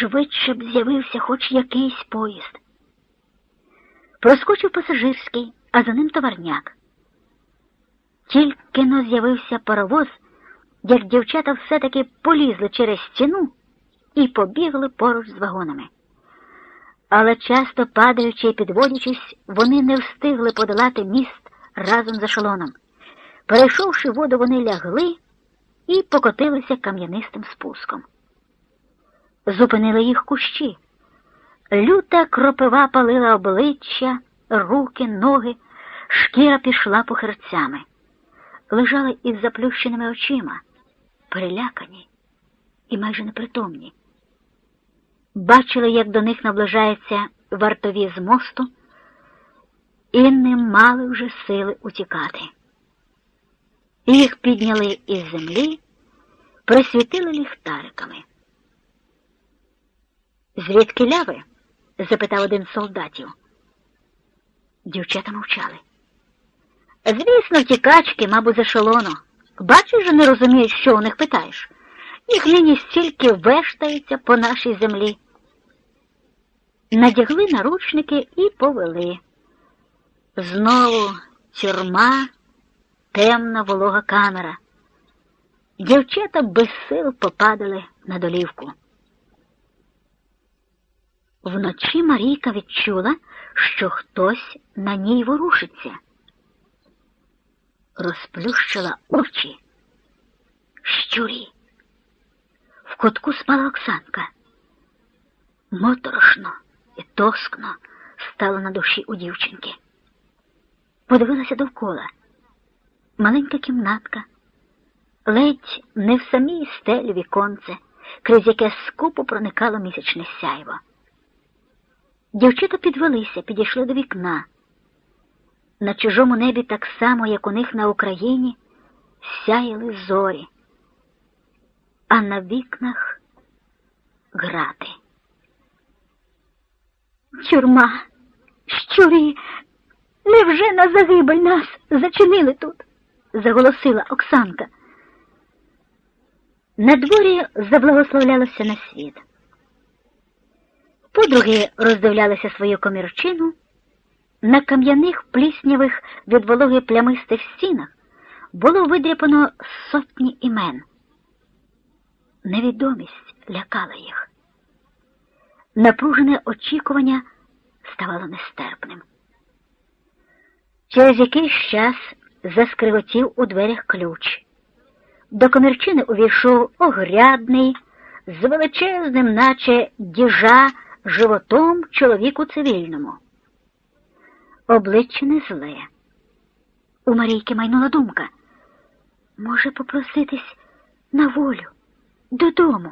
Швидше б з'явився хоч якийсь поїзд. Проскочив пасажирський, а за ним товарняк. Тільки но з'явився паровоз, як дівчата все-таки полізли через стіну і побігли поруч з вагонами. Але часто падаючи і підводячись, вони не встигли подолати міст разом з ешелоном. Перейшовши воду, вони лягли і покотилися кам'янистим спуском. Зупинили їх кущі. Люта кропива палила обличчя, руки, ноги, шкіра пішла похерцями. Лежали із заплющеними очима, перелякані і майже непритомні. Бачили, як до них наближаються вартові з мосту, і не мали вже сили утікати. Їх підняли із землі, присвітили ліхтариками. Звідки ляви? запитав один з солдатів. Дівчата мовчали. Звісно, втікачки, мабуть, за шолону. Бачиш, же не розуміють, що у них питаєш. Їх нині стільки вештаються по нашій землі. Надягли наручники і повели. Знову тюрма, темна волога камера. Дівчата без сил попадали на долівку. Вночі Марійка відчула, що хтось на ній ворушиться. Розплющила очі. Щурі. В кутку спала Оксанка. Моторошно і тоскно стало на душі у дівчинки. Подивилася довкола. Маленька кімнатка, ледь не в самій стелі віконце, крізь яке скупо проникало місячне сяйво. Дівчата підвелися, підійшли до вікна. На чужому небі так само, як у них на Україні, сяяли зорі, а на вікнах грати. Тюрма, щурі, невже на загибель нас зачинили тут? заголосила Оксанка. На дворі заблагословлялося на світ. Подруги роздивлялися свою комірчину. На кам'яних пліснявих від вологи плямистих стінах було видряпано сотні імен. Невідомість лякала їх. Напружене очікування ставало нестерпним. Через якийсь час заскривотів у дверях ключ. До комірчини увійшов огрядний, з величезним, наче діжа, животом чоловіку цивільному. Обличчя не зле. У Марійки майнула думка. Може попроситись на волю, додому.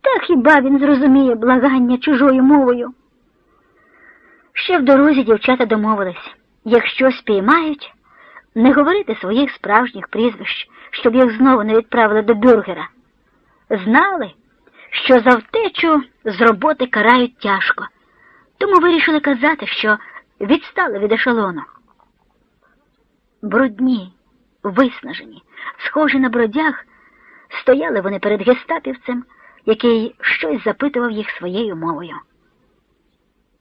Та хіба він зрозуміє благання чужою мовою? Ще в дорозі дівчата домовились, якщо спіймають, не говорити своїх справжніх прізвищ, щоб їх знову не відправили до бюргера. Знали, що за втечу з роботи карають тяжко, тому вирішили казати, що відстали від ешелону. Брудні, виснажені, схожі на бродяг, стояли вони перед гестапівцем, який щось запитував їх своєю мовою.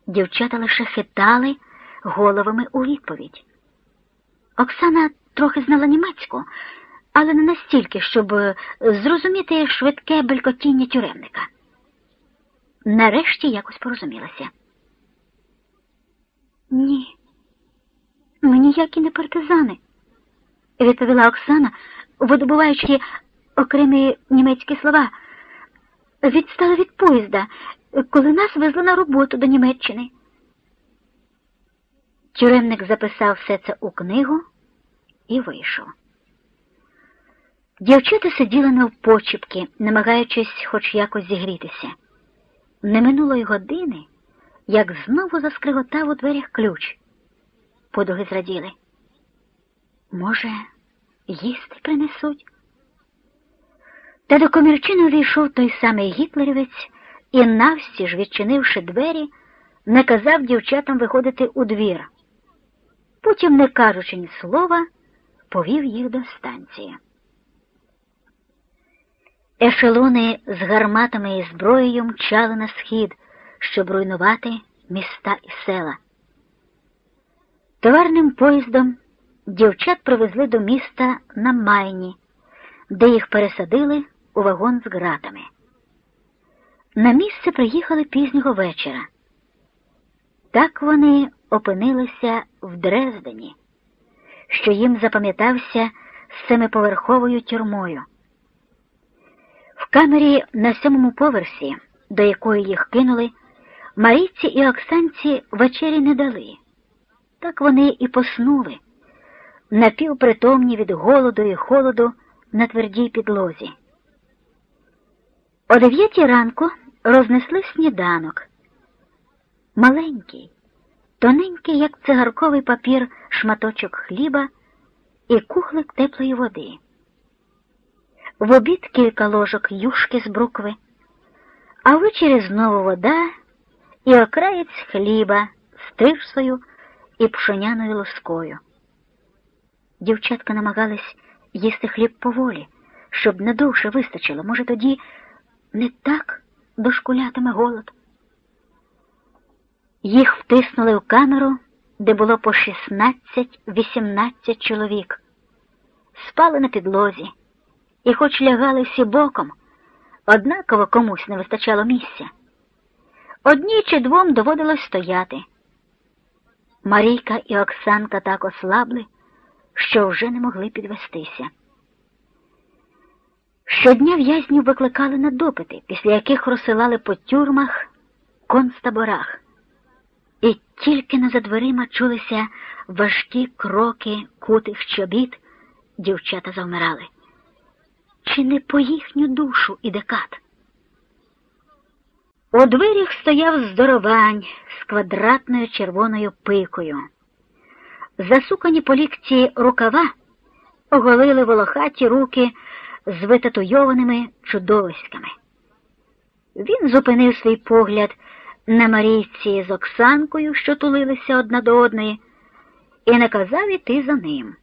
Дівчата лише хитали головами у відповідь. Оксана трохи знала німецьку, але не настільки, щоб зрозуміти швидке белькотіння тюремника. Нарешті якось порозумілася. Ні, ми ніякі не партизани, відповіла Оксана, видобуваючи окремі німецькі слова. Відстали від поїзда, коли нас везли на роботу до Німеччини. Тюремник записав все це у книгу і вийшов. Дівчата сиділи навпочіпки, намагаючись хоч якось зігрітися. Не минуло й години, як знову заскриготав у дверях ключ. Подруги зраділи. Може, їсти принесуть? Та до комірчини увійшов той самий гітлерівець і, навстіж, відчинивши двері, наказав дівчатам виходити у двір. Потім, не кажучи ні слова, повів їх до станції. Ешелони з гарматами і зброєю мчали на схід, щоб руйнувати міста і села. Товарним поїздом дівчат привезли до міста на Майні, де їх пересадили у вагон з ґратами. На місце приїхали пізнього вечора. Так вони опинилися в Дрездені, що їм запам'ятався семиповерховою тюрмою. Камері на сьомому поверсі, до якої їх кинули, Марійці і Оксанці вечері не дали. Так вони і поснули, напівпритомні від голоду і холоду на твердій підлозі. О дев'ятій ранку рознесли сніданок. Маленький, тоненький, як цигарковий папір, шматочок хліба і кухлик теплої води. В обід кілька ложок юшки з брукви, а ввечері знову вода і окраєць хліба з тирсою і пшоняною лоскою. Дівчатка намагались їсти хліб поволі, щоб надовше вистачило, може, тоді не так дошкулятиме голод. Їх втиснули в камеру, де було по 16-18 чоловік, спали на підлозі і, хоч лягали всі боком, однаково комусь не вистачало місця. Одній чи двом доводилось стояти. Марійка і Оксанка так ослабли, що вже не могли підвестися. Щодня в'язнів викликали на допити, після яких розсилали по тюрмах, концтаборах. І тільки на за дверима чулися важкі кроки кутих чобіт, дівчата завмирали. Чи не по їхню душу іде кат? У дверях стояв здоровань з квадратною червоною пикою. Засукані по лікті рукава оголили волохаті руки з витатуйованими чудовиськами. Він зупинив свій погляд на Марійці з Оксанкою, що тулилися одна до одної, і наказав іти за ним.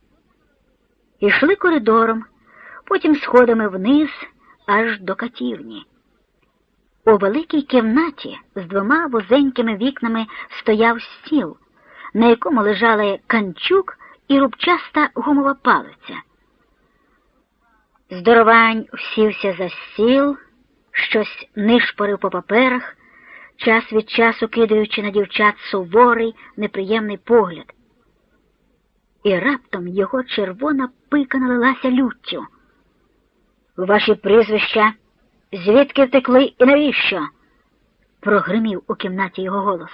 Ішли коридором, потім сходами вниз аж до катівні. У великій кімнаті з двома вузенькими вікнами стояв стіл, на якому лежали канчук і рубчаста гумова палиця. Здоровань всівся за стіл, щось нишпорив по паперах, час від часу кидаючи на дівчат суворий, неприємний погляд. І раптом його червона пика налилася люттю. Ваші прізвища звідки втекли і навіщо? прогримів у кімнаті його голос.